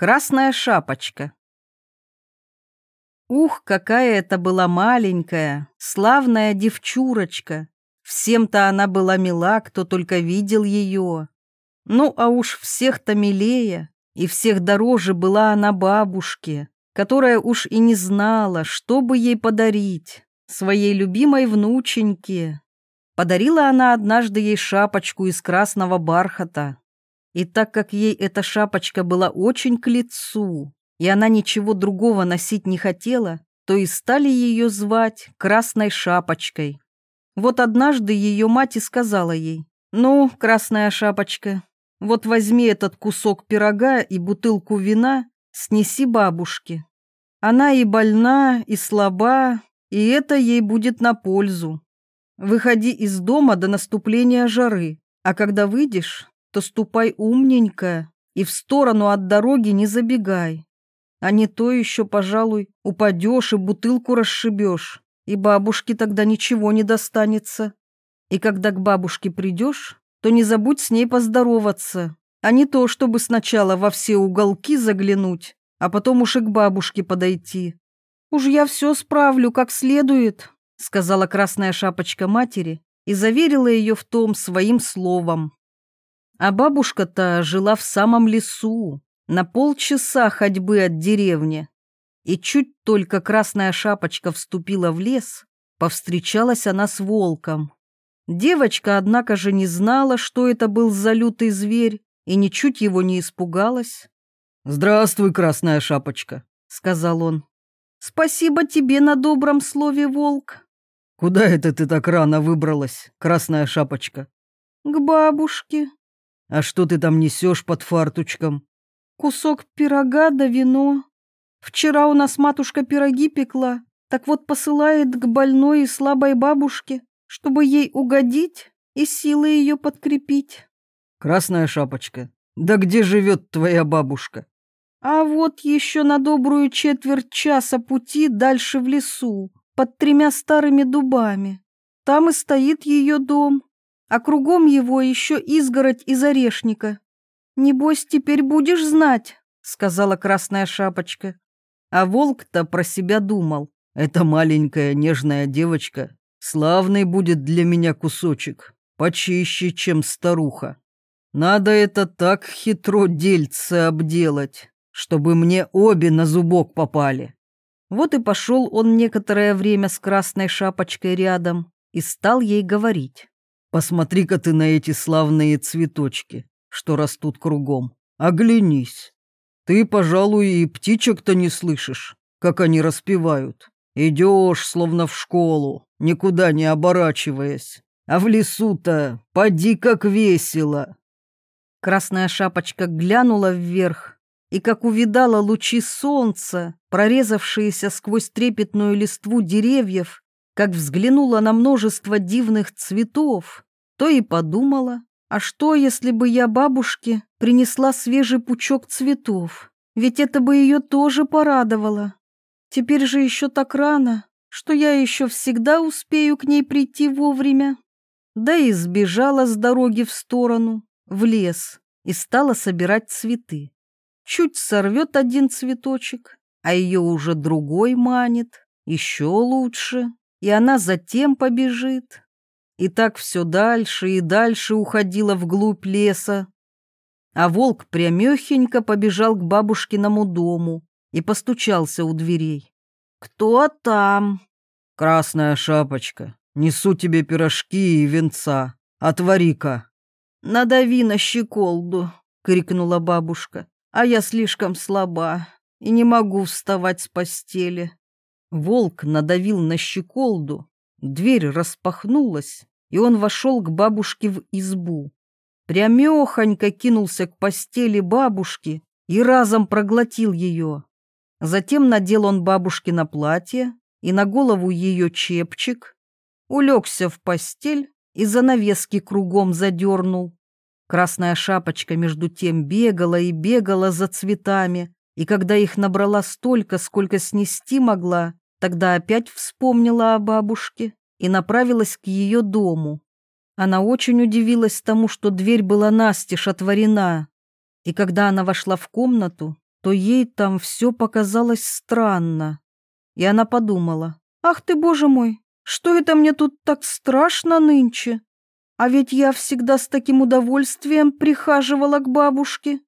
Красная шапочка. Ух, какая это была маленькая, славная девчурочка. Всем-то она была мила, кто только видел ее. Ну, а уж всех-то милее, и всех дороже была она бабушке, которая уж и не знала, что бы ей подарить, своей любимой внученьке. Подарила она однажды ей шапочку из красного бархата. И так как ей эта шапочка была очень к лицу, и она ничего другого носить не хотела, то и стали ее звать Красной Шапочкой. Вот однажды ее мать и сказала ей, «Ну, Красная Шапочка, вот возьми этот кусок пирога и бутылку вина, снеси бабушке. Она и больна, и слаба, и это ей будет на пользу. Выходи из дома до наступления жары, а когда выйдешь, то ступай умненько и в сторону от дороги не забегай. А не то еще, пожалуй, упадешь и бутылку расшибешь, и бабушке тогда ничего не достанется. И когда к бабушке придешь, то не забудь с ней поздороваться, а не то, чтобы сначала во все уголки заглянуть, а потом уж и к бабушке подойти. «Уж я все справлю как следует», — сказала красная шапочка матери и заверила ее в том своим словом. А бабушка-то жила в самом лесу, на полчаса ходьбы от деревни. И чуть только красная шапочка вступила в лес, повстречалась она с волком. Девочка, однако же, не знала, что это был за лютый зверь, и ничуть его не испугалась. «Здравствуй, красная шапочка», — сказал он. «Спасибо тебе на добром слове, волк». «Куда это ты так рано выбралась, красная шапочка?» «К бабушке», а что ты там несешь под фартучком? Кусок пирога да вино. Вчера у нас матушка пироги пекла, так вот посылает к больной и слабой бабушке, чтобы ей угодить и силы ее подкрепить. Красная шапочка, да где живет твоя бабушка? А вот еще на добрую четверть часа пути дальше в лесу, под тремя старыми дубами. Там и стоит ее дом а кругом его еще изгородь из орешника. «Небось, теперь будешь знать», — сказала Красная Шапочка. А волк-то про себя думал. «Эта маленькая нежная девочка славный будет для меня кусочек, почище, чем старуха. Надо это так хитро дельце обделать, чтобы мне обе на зубок попали». Вот и пошел он некоторое время с Красной Шапочкой рядом и стал ей говорить. Посмотри-ка ты на эти славные цветочки, что растут кругом. Оглянись. Ты, пожалуй, и птичек-то не слышишь, как они распевают. Идешь, словно в школу, никуда не оборачиваясь. А в лесу-то поди как весело. Красная шапочка глянула вверх и, как увидала лучи солнца, прорезавшиеся сквозь трепетную листву деревьев, как взглянула на множество дивных цветов, то и подумала, а что, если бы я бабушке принесла свежий пучок цветов? Ведь это бы ее тоже порадовало. Теперь же еще так рано, что я еще всегда успею к ней прийти вовремя. Да и сбежала с дороги в сторону, в лес, и стала собирать цветы. Чуть сорвет один цветочек, а ее уже другой манит, еще лучше и она затем побежит. И так все дальше и дальше уходила вглубь леса. А волк прямехенько побежал к бабушкиному дому и постучался у дверей. «Кто там?» «Красная шапочка, несу тебе пирожки и венца. Отвори-ка». «Надави на щеколду», — крикнула бабушка, «а я слишком слаба и не могу вставать с постели». Волк надавил на щеколду, дверь распахнулась, и он вошел к бабушке в избу. Прямехонько кинулся к постели бабушки и разом проглотил ее. Затем надел он бабушке на платье и на голову ее чепчик, улегся в постель и занавески кругом задернул. Красная шапочка между тем бегала и бегала за цветами, и когда их набрала столько, сколько снести могла, Тогда опять вспомнила о бабушке и направилась к ее дому. Она очень удивилась тому, что дверь была настежь отворена. И когда она вошла в комнату, то ей там все показалось странно. И она подумала, «Ах ты, боже мой, что это мне тут так страшно нынче? А ведь я всегда с таким удовольствием прихаживала к бабушке».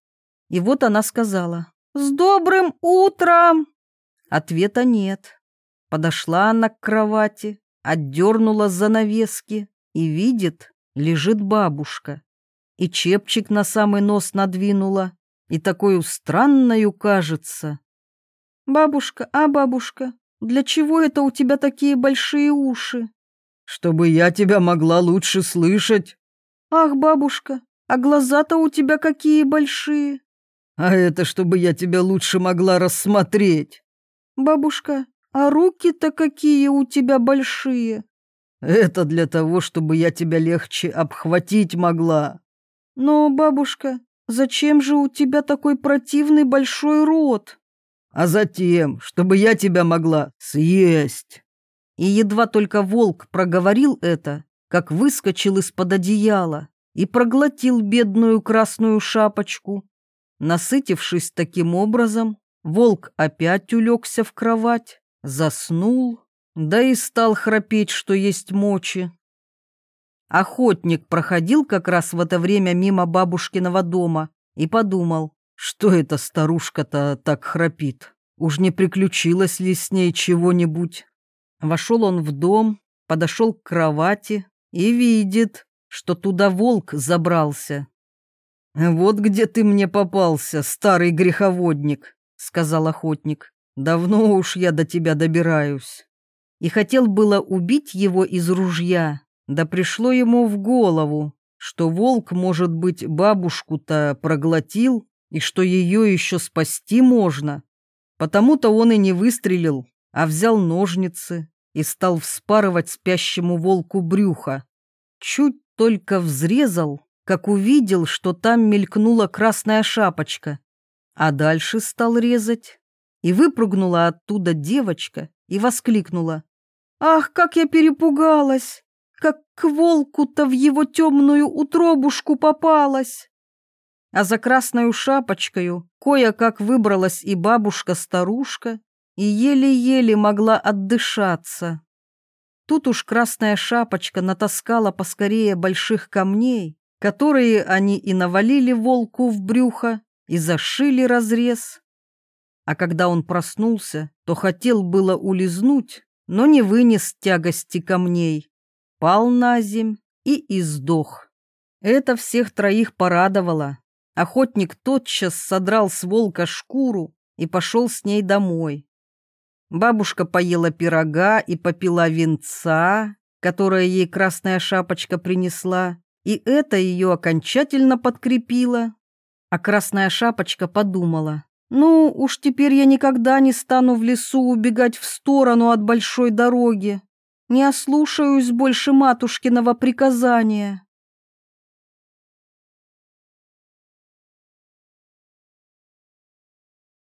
И вот она сказала, «С добрым утром!» Ответа нет. Подошла она к кровати, отдернула занавески и видит, лежит бабушка. И чепчик на самый нос надвинула, и такую странною кажется. «Бабушка, а бабушка, для чего это у тебя такие большие уши?» «Чтобы я тебя могла лучше слышать». «Ах, бабушка, а глаза-то у тебя какие большие!» «А это чтобы я тебя лучше могла рассмотреть». «Бабушка, а руки-то какие у тебя большие!» «Это для того, чтобы я тебя легче обхватить могла». «Но, бабушка, зачем же у тебя такой противный большой рот?» «А затем, чтобы я тебя могла съесть». И едва только волк проговорил это, как выскочил из-под одеяла и проглотил бедную красную шапочку. Насытившись таким образом, волк опять улегся в кровать, заснул, да и стал храпеть, что есть мочи. Охотник проходил как раз в это время мимо бабушкиного дома и подумал, что эта старушка-то так храпит. Уж не приключилось ли с ней чего-нибудь? Вошел он в дом, подошел к кровати и видит, что туда волк забрался. «Вот где ты мне попался, старый греховодник», — сказал охотник. «Давно уж я до тебя добираюсь». И хотел было убить его из ружья, да пришло ему в голову, что волк, может быть, бабушку-то проглотил, и что ее еще спасти можно. Потому-то он и не выстрелил, а взял ножницы и стал вспарывать спящему волку брюхо. Чуть только взрезал, как увидел, что там мелькнула красная шапочка. А дальше стал резать. И выпрыгнула оттуда девочка и воскликнула. «Ах, как я перепугалась! Как к волку-то в его темную утробушку попалась!» А за красную шапочкою кое-как выбралась и бабушка-старушка, и еле-еле могла отдышаться. Тут уж красная шапочка натаскала поскорее больших камней, которые они и навалили волку в брюхо, и зашили разрез. А когда он проснулся, то хотел было улизнуть, но не вынес тягости камней, пал на земь и издох. Это всех троих порадовало. Охотник тотчас содрал с волка шкуру и пошел с ней домой. Бабушка поела пирога и попила винца, которое ей красная шапочка принесла, и это ее окончательно подкрепило. А красная шапочка подумала, ну, уж теперь я никогда не стану в лесу убегать в сторону от большой дороги. Не ослушаюсь больше матушкиного приказания.